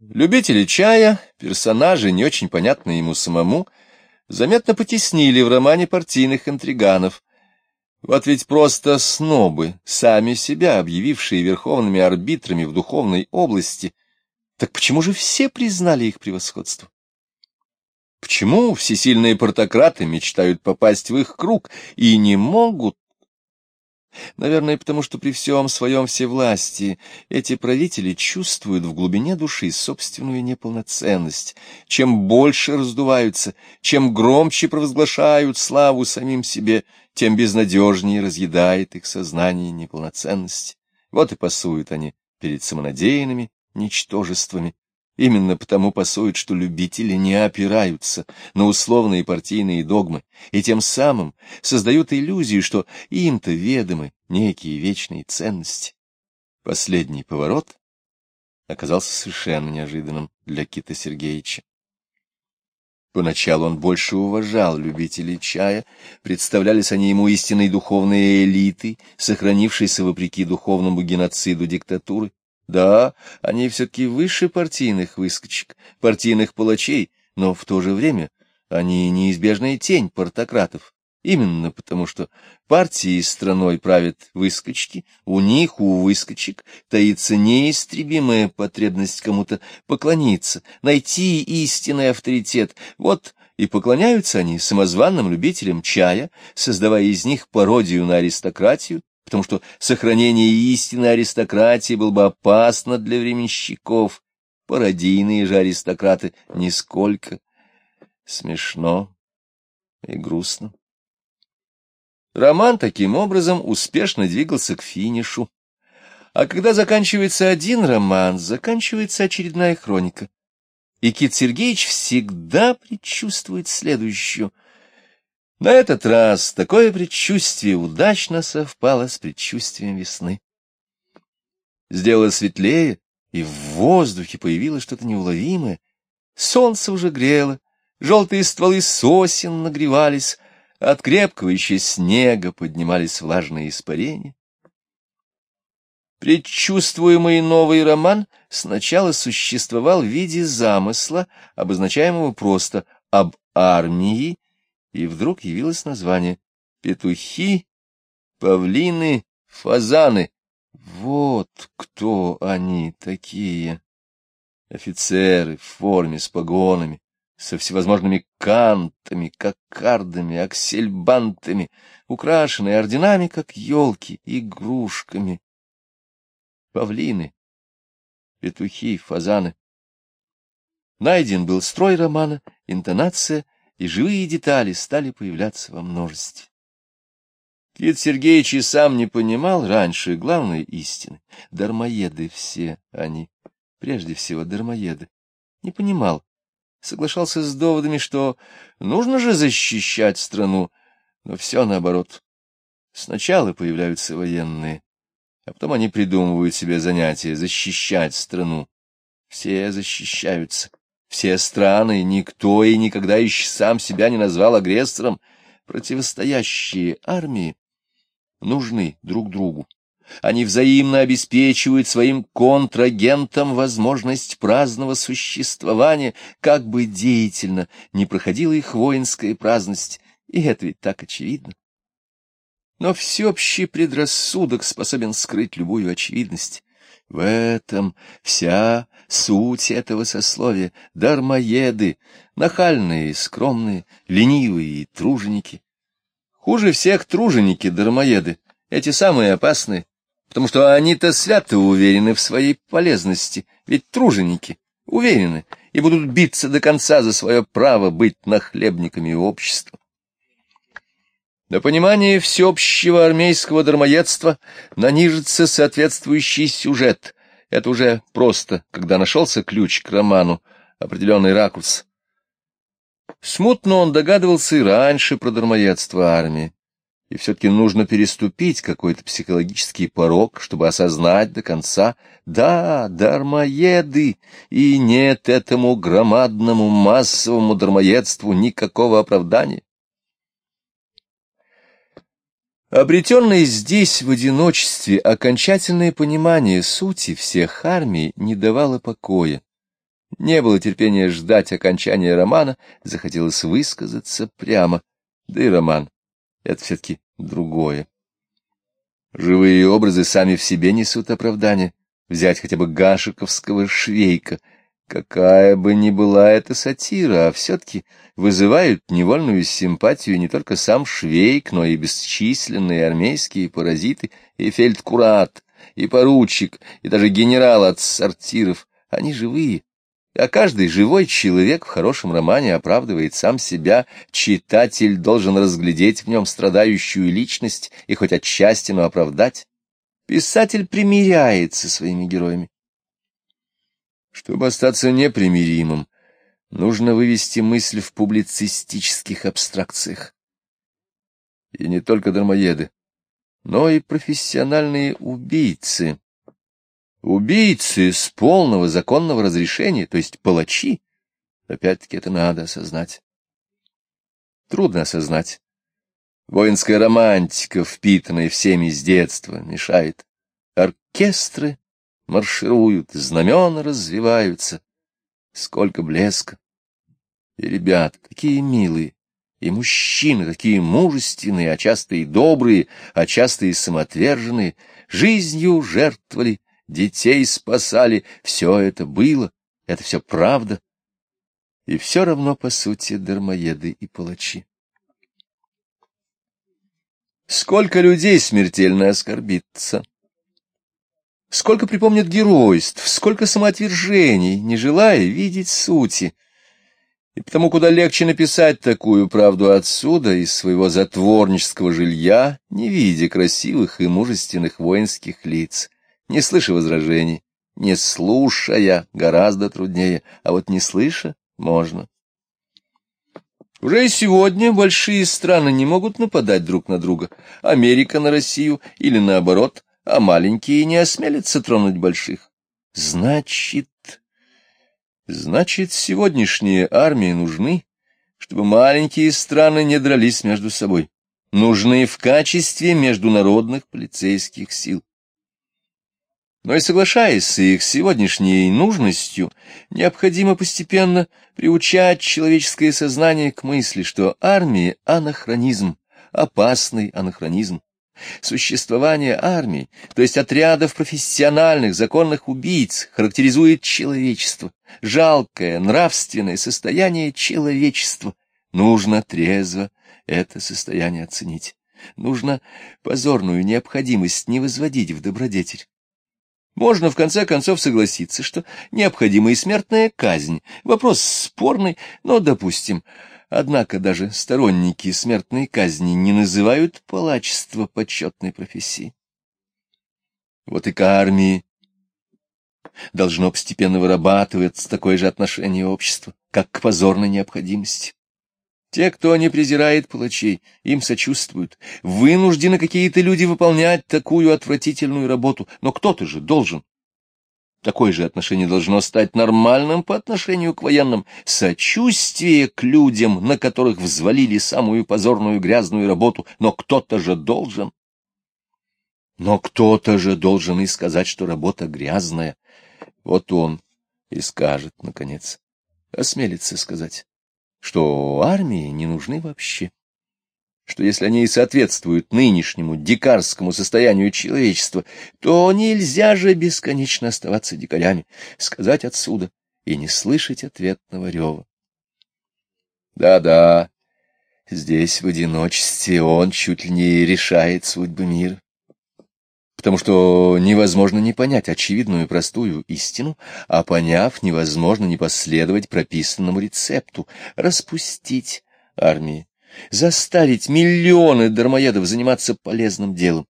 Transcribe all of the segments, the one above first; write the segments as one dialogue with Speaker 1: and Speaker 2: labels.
Speaker 1: Любители чая, персонажи, не очень понятные ему самому, заметно потеснили в романе партийных интриганов. Вот ведь просто снобы, сами себя объявившие верховными арбитрами в духовной области, так почему же все признали их превосходство? Почему всесильные портократы мечтают попасть в их круг и не могут? Наверное, потому что при всем своем всевластии эти правители чувствуют в глубине души собственную неполноценность. Чем больше раздуваются, чем громче провозглашают славу самим себе, тем безнадежнее разъедает их сознание неполноценность. Вот и пасуют они перед самонадеянными ничтожествами, Именно потому пасуют, что любители не опираются на условные партийные догмы, и тем самым создают иллюзию, что им-то ведомы некие вечные ценности. Последний поворот оказался совершенно неожиданным для Кита Сергеевича. Поначалу он больше уважал любителей чая, представлялись они ему истинной духовной элитой, сохранившейся вопреки духовному геноциду диктатуры. Да, они все-таки выше партийных выскочек, партийных палачей, но в то же время они неизбежная тень портократов. Именно потому, что партии страной правят выскочки, у них, у выскочек, таится неистребимая потребность кому-то поклониться, найти истинный авторитет. Вот и поклоняются они самозванным любителям чая, создавая из них пародию на аристократию, потому что сохранение истинной аристократии было бы опасно для временщиков. Пародийные же аристократы нисколько. Смешно и грустно. Роман таким образом успешно двигался к финишу. А когда заканчивается один роман, заканчивается очередная хроника. И Кит Сергеевич всегда предчувствует следующую — на этот раз такое предчувствие удачно совпало с предчувствием весны. Сделало светлее, и в воздухе появилось что-то неуловимое. Солнце уже грело, желтые стволы сосен нагревались, от крепкого еще снега поднимались влажные испарения. Предчувствуемый новый роман сначала существовал в виде замысла, обозначаемого просто «об армии», и вдруг явилось название «Петухи, павлины, фазаны». Вот кто они такие! Офицеры в форме с погонами, со всевозможными кантами, кокардами, аксельбантами, украшенные орденами, как елки, игрушками. Павлины, петухи, фазаны. Найден был строй романа, интонация и живые детали стали появляться во множестве. Кит Сергеевич и сам не понимал раньше главной истины. Дармоеды все они, прежде всего дармоеды. Не понимал, соглашался с доводами, что нужно же защищать страну, но все наоборот. Сначала появляются военные, а потом они придумывают себе занятие защищать страну. Все защищаются. Все страны, никто и никогда еще сам себя не назвал агрессором, противостоящие армии, нужны друг другу. Они взаимно обеспечивают своим контрагентам возможность праздного существования, как бы деятельно не проходила их воинская праздность, и это ведь так очевидно. Но всеобщий предрассудок способен скрыть любую очевидность. В этом вся суть этого сословия — дармоеды, нахальные, скромные, ленивые труженики. Хуже всех труженики-дармоеды, эти самые опасные, потому что они-то свято уверены в своей полезности, ведь труженики уверены и будут биться до конца за свое право быть нахлебниками общества. На понимание всеобщего армейского дармоедства нанижется соответствующий сюжет. Это уже просто, когда нашелся ключ к роману, определенный ракурс. Смутно он догадывался и раньше про дармоедство армии. И все-таки нужно переступить какой-то психологический порог, чтобы осознать до конца, да, дармоеды, и нет этому громадному массовому дармоедству никакого оправдания. Обретенное здесь в одиночестве окончательное понимание сути всех армий не давало покоя. Не было терпения ждать окончания романа, захотелось высказаться прямо. Да и роман — это все-таки другое. Живые образы сами в себе несут оправдание. Взять хотя бы Гашиковского швейка. Какая бы ни была эта сатира, а все-таки вызывают невольную симпатию не только сам швейк, но и бесчисленные армейские паразиты, и фельдкурат, и поручик, и даже генерал от сортиров. Они живые, а каждый живой человек в хорошем романе оправдывает сам себя, читатель должен разглядеть в нем страдающую личность и хоть отчасти, но оправдать. Писатель примиряется со своими героями. Чтобы остаться непримиримым, нужно вывести мысль в публицистических абстракциях. И не только дармоеды, но и профессиональные убийцы Убийцы с полного законного разрешения, то есть палачи, опять-таки это надо осознать. Трудно осознать. Воинская романтика, впитанная всеми с детства, мешает. Оркестры маршируют, знамена развиваются. Сколько блеска! И ребята такие милые, и мужчины такие мужественные, а часто и добрые, а часто и самоотверженные, жизнью жертвовали, детей спасали, все это было, это все правда. И все равно, по сути, дармоеды и палачи. Сколько людей смертельно оскорбится, сколько припомнят геройств, сколько самоотвержений, не желая видеть сути. И потому куда легче написать такую правду отсюда, из своего затворнического жилья, не видя красивых и мужественных воинских лиц не слыша возражений, не слушая гораздо труднее, а вот не слыша можно. Уже и сегодня большие страны не могут нападать друг на друга, Америка на Россию или наоборот, а маленькие не осмелятся тронуть больших. Значит, значит, сегодняшние армии нужны, чтобы маленькие страны не дрались между собой, нужны в качестве международных полицейских сил. Но и соглашаясь с их сегодняшней нужностью, необходимо постепенно приучать человеческое сознание к мысли, что армия — анахронизм, опасный анахронизм. Существование армии, то есть отрядов профессиональных законных убийц, характеризует человечество, жалкое нравственное состояние человечества. Нужно трезво это состояние оценить. Нужно позорную необходимость не возводить в добродетель. Можно, в конце концов, согласиться, что необходима и смертная казнь. Вопрос спорный, но допустим. Однако даже сторонники смертной казни не называют палачество почетной профессией. Вот и к армии должно постепенно вырабатываться такое же отношение общества, как к позорной необходимости. Те, кто не презирает палачей, им сочувствуют. Вынуждены какие-то люди выполнять такую отвратительную работу, но кто-то же должен. Такое же отношение должно стать нормальным по отношению к военным. Сочувствие к людям, на которых взвалили самую позорную грязную работу, но кто-то же должен. Но кто-то же должен и сказать, что работа грязная. Вот он и скажет, наконец, осмелится сказать что армии не нужны вообще, что если они и соответствуют нынешнему дикарскому состоянию человечества, то нельзя же бесконечно оставаться дикарями, сказать отсюда и не слышать ответного рева. Да-да, здесь в одиночестве он чуть ли не решает судьбы мира потому что невозможно не понять очевидную простую истину, а поняв, невозможно не последовать прописанному рецепту — распустить армии, заставить миллионы дармоедов заниматься полезным делом.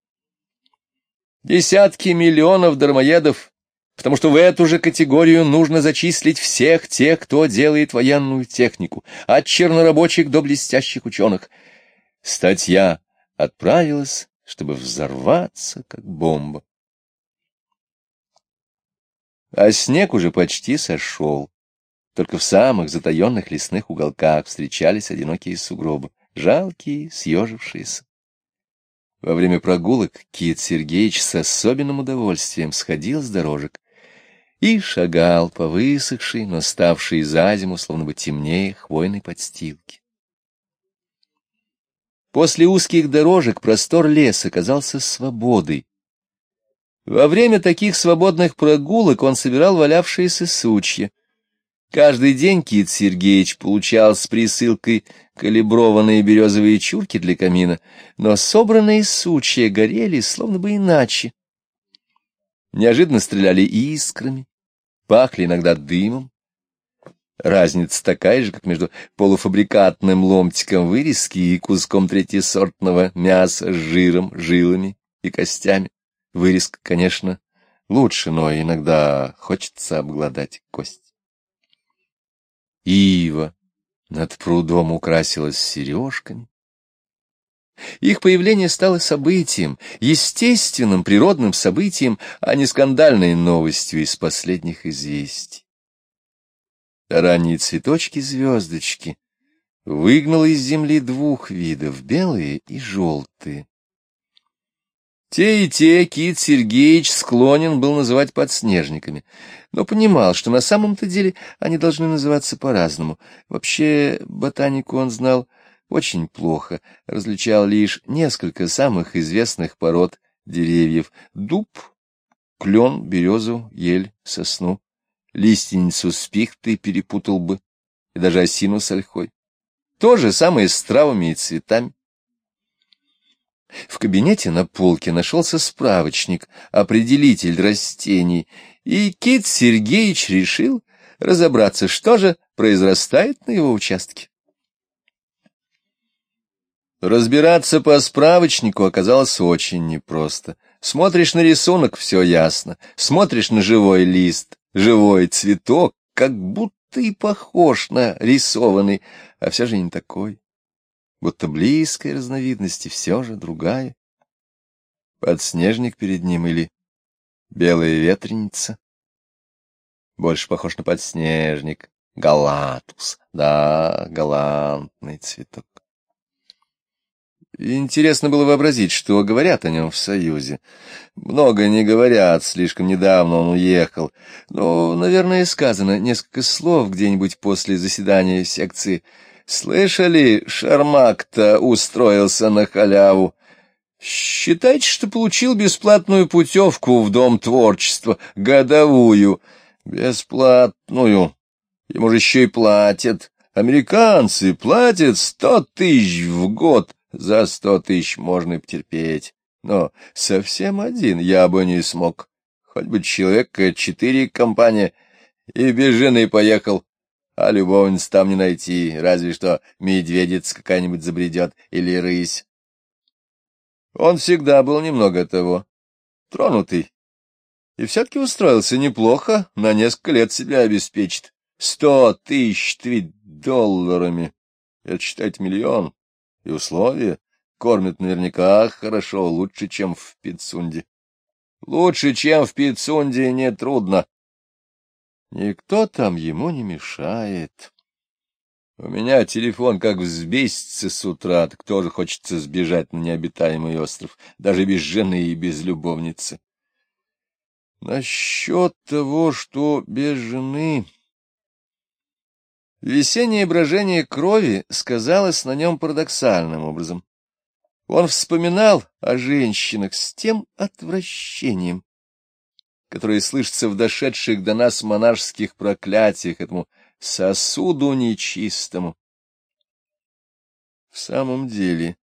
Speaker 1: Десятки миллионов дармоедов, потому что в эту же категорию нужно зачислить всех тех, кто делает военную технику, от чернорабочих до блестящих ученых. Статья отправилась чтобы взорваться, как бомба. А снег уже почти сошел. Только в самых затаенных лесных уголках встречались одинокие сугробы, жалкие, съежившиеся. Во время прогулок Кит Сергеевич с особенным удовольствием сходил с дорожек и шагал по высохшей, но ставшей за зиму, словно бы темнее, хвойной подстилки. После узких дорожек простор леса казался свободой. Во время таких свободных прогулок он собирал валявшиеся сучья. Каждый день Кит Сергеевич получал с присылкой калиброванные березовые чурки для камина, но собранные сучья горели словно бы иначе. Неожиданно стреляли искрами, пахли иногда дымом. Разница такая же, как между полуфабрикатным ломтиком вырезки и куском третьесортного мяса с жиром, жилами и костями. Вырезка, конечно, лучше, но иногда хочется обглодать кость. Ива над прудом украсилась сережками. Их появление стало событием, естественным природным событием, а не скандальной новостью из последних известий. Ранние цветочки-звездочки выгнал из земли двух видов, белые и желтые. Те и те Кит Сергеевич склонен был называть подснежниками, но понимал, что на самом-то деле они должны называться по-разному. Вообще, ботанику он знал очень плохо, различал лишь несколько самых известных пород деревьев — дуб, клен, березу, ель, сосну лиственницу с пихтой перепутал бы, и даже осину с ольхой. То же самое с травами и цветами. В кабинете на полке нашелся справочник, определитель растений, и Кит Сергеевич решил разобраться, что же произрастает на его участке. Разбираться по справочнику оказалось очень непросто. Смотришь на рисунок — все ясно. Смотришь на живой лист живой цветок, как будто и похож на рисованный, а все же не такой. Будто близкой разновидности, все же другая. Подснежник перед ним или белая ветреница? Больше похож на подснежник. Галатус, да, галантный цветок. Интересно было вообразить, что говорят о нем в Союзе. Много не говорят, слишком недавно он уехал. Но, наверное, сказано несколько слов где-нибудь после заседания секции. Слышали, Шармак-то устроился на халяву. Считайте, что получил бесплатную путевку в Дом творчества, годовую. Бесплатную. Ему же еще и платят. Американцы платят сто тысяч в год за сто тысяч можно и потерпеть, но совсем один я бы не смог. Хоть бы человека четыре компания, и без жены поехал, а любовниц там не найти, разве что медведец какая-нибудь забредет или рысь. Он всегда был немного того, тронутый, и все-таки устроился неплохо, на несколько лет себя обеспечит. Сто тысяч долларами, это считать миллион. И условия кормят наверняка хорошо, лучше, чем в Пицунде. Лучше, чем в Пицунде, нетрудно. Никто там ему не мешает. У меня телефон как взбесится с утра, так тоже хочется сбежать на необитаемый остров, даже без жены и без любовницы. Насчет того, что без жены... Весеннее брожение крови сказалось на нем парадоксальным образом. Он вспоминал о женщинах с тем отвращением, которое слышится в дошедших до нас монашеских проклятиях этому сосуду нечистому. В самом деле,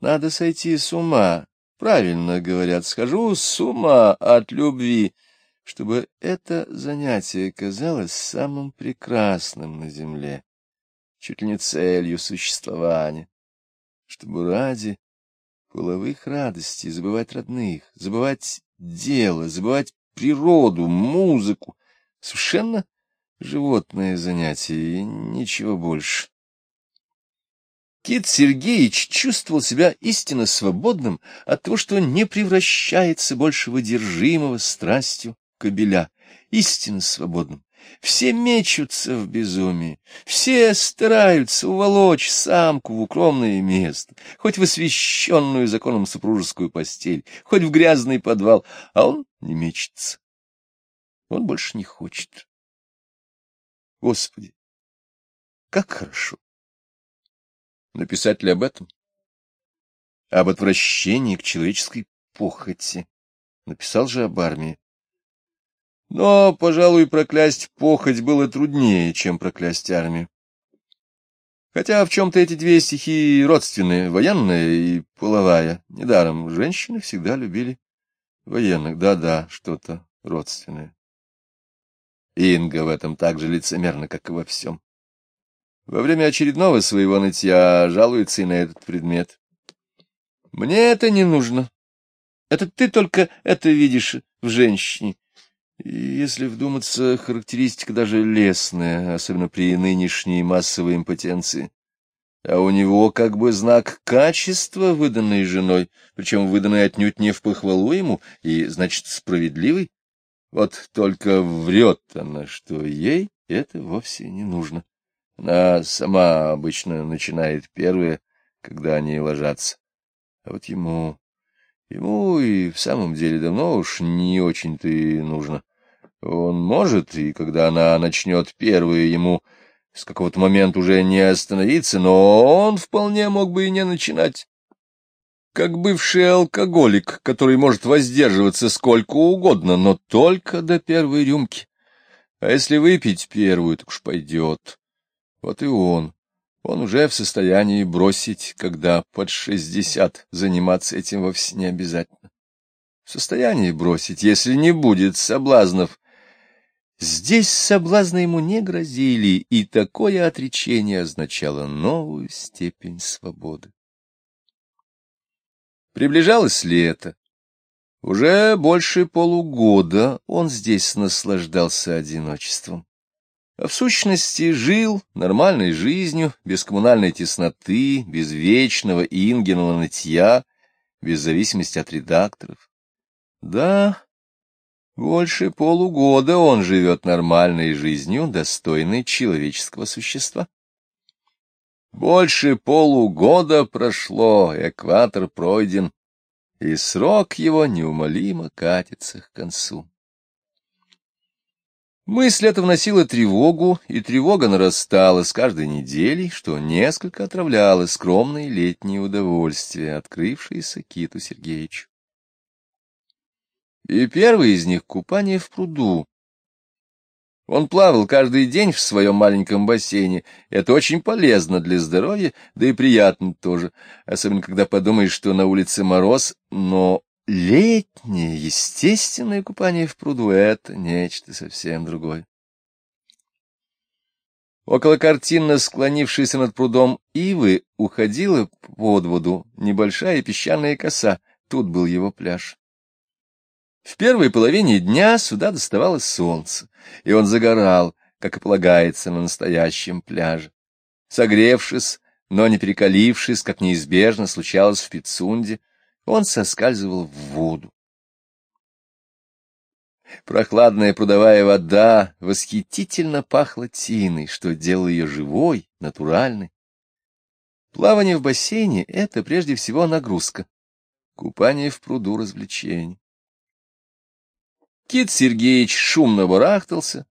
Speaker 1: надо сойти с ума, правильно говорят, схожу с ума от любви, чтобы это занятие казалось самым прекрасным на земле, чуть ли не целью существования, чтобы ради половых радостей забывать родных, забывать дело, забывать природу, музыку, совершенно животное занятие и ничего больше. Кит Сергеевич чувствовал себя истинно свободным от того, что не превращается больше в одержимого страстью кобеля, истинно свободным. Все мечутся в безумии, все стараются уволочь самку в укромное место, хоть в освященную законом супружескую постель, хоть в грязный подвал, а он не мечется. он больше не хочет. Господи, как хорошо! Написать ли об этом? Об отвращении к человеческой похоти. Написал же об армии. Но, пожалуй, проклясть похоть было труднее, чем проклясть армию. Хотя в чем-то эти две стихии родственные, военная и половая. Недаром женщины всегда любили военных. Да-да, что-то родственное. Инга в этом так же лицемерна, как и во всем. Во время очередного своего нытья жалуется и на этот предмет. Мне это не нужно. Это ты только это видишь в женщине. Если вдуматься, характеристика даже лесная, особенно при нынешней массовой импотенции. А у него как бы знак качества, выданной женой, причем выданный отнюдь не в похвалу ему, и, значит, справедливый. Вот только врет она, что ей это вовсе не нужно. Она сама обычно начинает первое, когда они ложатся. А вот ему... Ему и в самом деле давно уж не очень-то и нужно. Он может, и когда она начнет первое, ему с какого-то момента уже не остановиться, но он вполне мог бы и не начинать. Как бывший алкоголик, который может воздерживаться сколько угодно, но только до первой рюмки. А если выпить первую, так уж пойдет. Вот и он. Он уже в состоянии бросить, когда под шестьдесят заниматься этим вовсе не обязательно. В состоянии бросить, если не будет соблазнов, Здесь соблазны ему не грозили, и такое отречение означало новую степень свободы. Приближалось лето. Уже больше полугода он здесь наслаждался одиночеством. А в сущности жил нормальной жизнью, без коммунальной тесноты, без вечного Ингенова нытья, без зависимости от редакторов. Да, больше полугода он живет нормальной жизнью, достойной человеческого существа. Больше полугода прошло, экватор пройден, и срок его неумолимо катится к концу. Мысль эта вносила тревогу, и тревога нарастала с каждой неделей, что несколько отравляло скромные летние удовольствия, открывшиеся Киту Сергеевичу. И первый из них — купание в пруду. Он плавал каждый день в своем маленьком бассейне. Это очень полезно для здоровья, да и приятно тоже, особенно когда подумаешь, что на улице мороз, но летнее, естественное купание в пруду — это нечто совсем другое. Около картинно склонившейся над прудом ивы уходила под воду небольшая песчаная коса. Тут был его пляж. В первой половине дня сюда доставалось солнце, и он загорал, как и полагается на настоящем пляже. Согревшись, но не перекалившись, как неизбежно случалось в Пицунде, он соскальзывал в воду. Прохладная прудовая вода восхитительно пахла тиной, что делало ее живой, натуральной. Плавание в бассейне — это прежде всего нагрузка. Купание в пруду — развлечение. Кит Сергеевич шумно барахтался,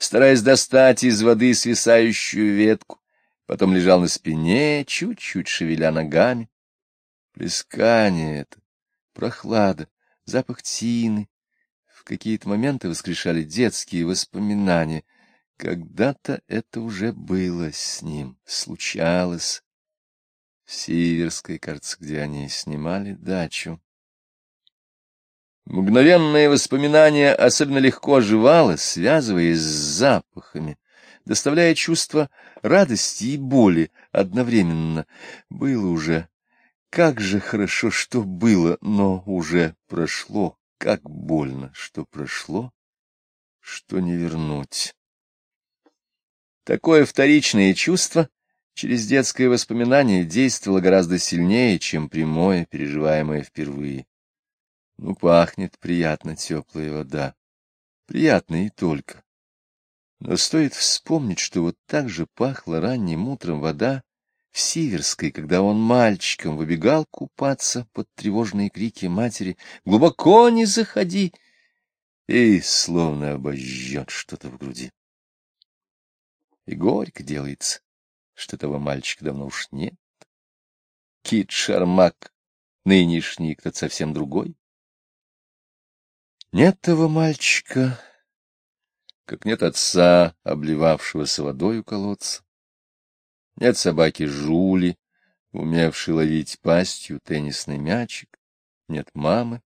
Speaker 1: стараясь достать из воды свисающую ветку, потом лежал на спине, чуть-чуть шевеля ногами. Плескание это, прохлада, запах тины. В какие-то моменты воскрешали детские воспоминания. Когда-то это уже было с ним, случалось. В Сиверской, кажется, где они снимали дачу. Мгновенное воспоминание особенно легко оживало, связываясь с запахами, доставляя чувство радости и боли одновременно. Было уже, как же хорошо, что было, но уже прошло, как больно, что прошло, что не вернуть. Такое вторичное чувство через детское воспоминание действовало гораздо сильнее, чем прямое, переживаемое впервые. Ну, пахнет приятно теплая вода. Приятно и только. Но стоит вспомнить, что вот так же пахла ранним утром вода в Сиверской, когда он мальчиком выбегал купаться под тревожные крики матери «Глубоко не заходи!» и словно обожжет что-то в груди. И горько делается, что этого мальчика давно уж нет. Кит Шармак, нынешний, кто-то совсем другой. Нет того мальчика, как нет отца, обливавшегося водой у колодца. Нет собаки Жули, умевшей ловить пастью теннисный мячик. Нет мамы,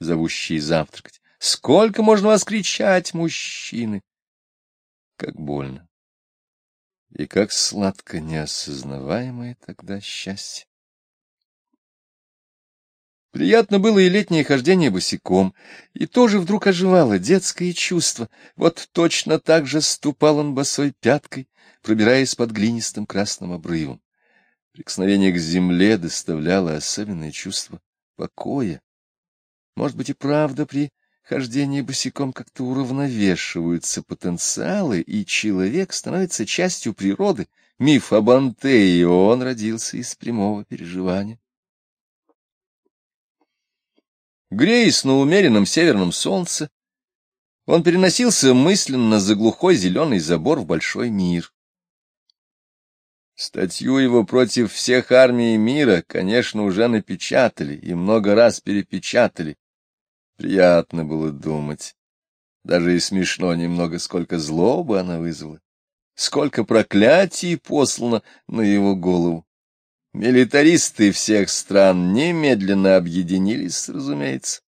Speaker 1: зовущей завтракать. Сколько можно вас кричать, мужчины? Как больно. И как сладко неосознаваемое тогда счастье. Приятно было и летнее хождение босиком, и тоже вдруг оживало детское чувство. Вот точно так же ступал он босой пяткой, пробираясь под глинистым красным обрывом. Прикосновение к земле доставляло особенное чувство покоя. Может быть, и правда при хождении босиком как-то уравновешиваются потенциалы, и человек становится частью природы. Миф об Антее, он родился из прямого переживания. Греясь на умеренном северном солнце, он переносился мысленно за глухой зеленый забор в большой мир. Статью его против всех армий мира, конечно, уже напечатали и много раз перепечатали. Приятно было думать. Даже и смешно немного, сколько злобы она вызвала, сколько проклятий послано на его голову. Милитаристы всех стран немедленно объединились, разумеется.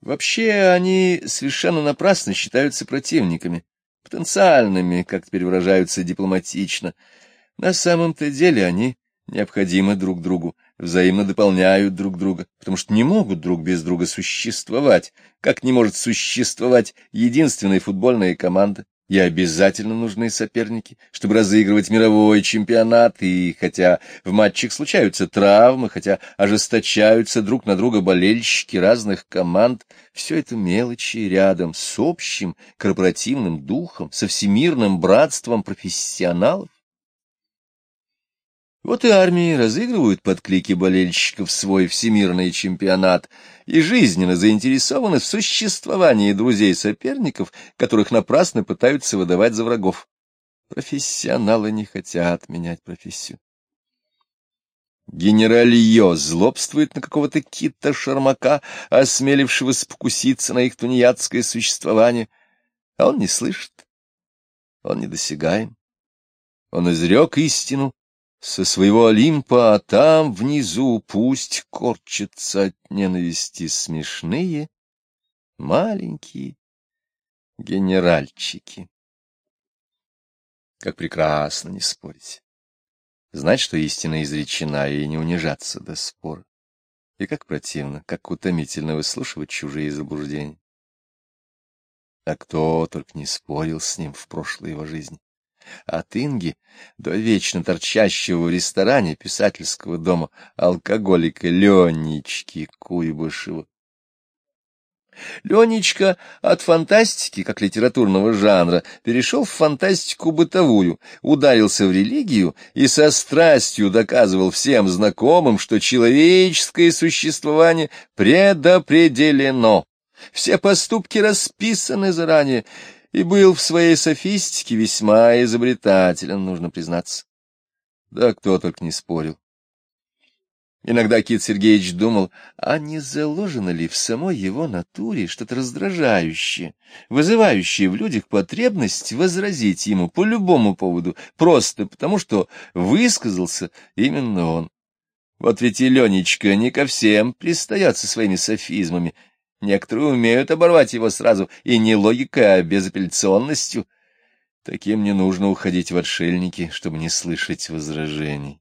Speaker 1: Вообще они совершенно напрасно считаются противниками, потенциальными, как теперь выражаются дипломатично. На самом-то деле они необходимы друг другу, взаимно дополняют друг друга, потому что не могут друг без друга существовать, как не может существовать единственная футбольная команда, и обязательно нужны соперники, чтобы разыгрывать мировой чемпионат, и хотя в матчах случаются травмы, хотя ожесточаются друг на друга болельщики разных команд, все это мелочи рядом с общим корпоративным духом, со всемирным братством профессионалов. Вот и армии разыгрывают под клики болельщиков свой всемирный чемпионат и жизненно заинтересованы в существовании друзей-соперников, которых напрасно пытаются выдавать за врагов. Профессионалы не хотят менять профессию. Генералье злобствует на какого-то кита-шармака, осмелившегося покуситься на их тунеядское существование, а он не слышит, он недосягаем. Он изрек истину, со своего Олимпа, а там внизу пусть корчатся от ненависти смешные маленькие генеральчики. Как прекрасно не спорить. Знать, что истина изречена, и не унижаться до спора. И как противно, как утомительно выслушивать чужие заблуждения. А кто только не спорил с ним в прошлой его жизни от Инги до вечно торчащего в ресторане писательского дома алкоголика Ленечки Куйбышева. Ленечка от фантастики, как литературного жанра, перешел в фантастику бытовую, ударился в религию и со страстью доказывал всем знакомым, что человеческое существование предопределено. Все поступки расписаны заранее, и был в своей софистике весьма изобретателен, нужно признаться. Да кто только не спорил. Иногда Кит Сергеевич думал, а не заложено ли в самой его натуре что-то раздражающее, вызывающее в людях потребность возразить ему по любому поводу, просто потому что высказался именно он. Вот ведь и Ленечка не ко всем пристает со своими софизмами, Некоторые умеют оборвать его сразу, и не логикой, а безапелляционностью. Таким не нужно уходить в отшельники, чтобы не слышать возражений.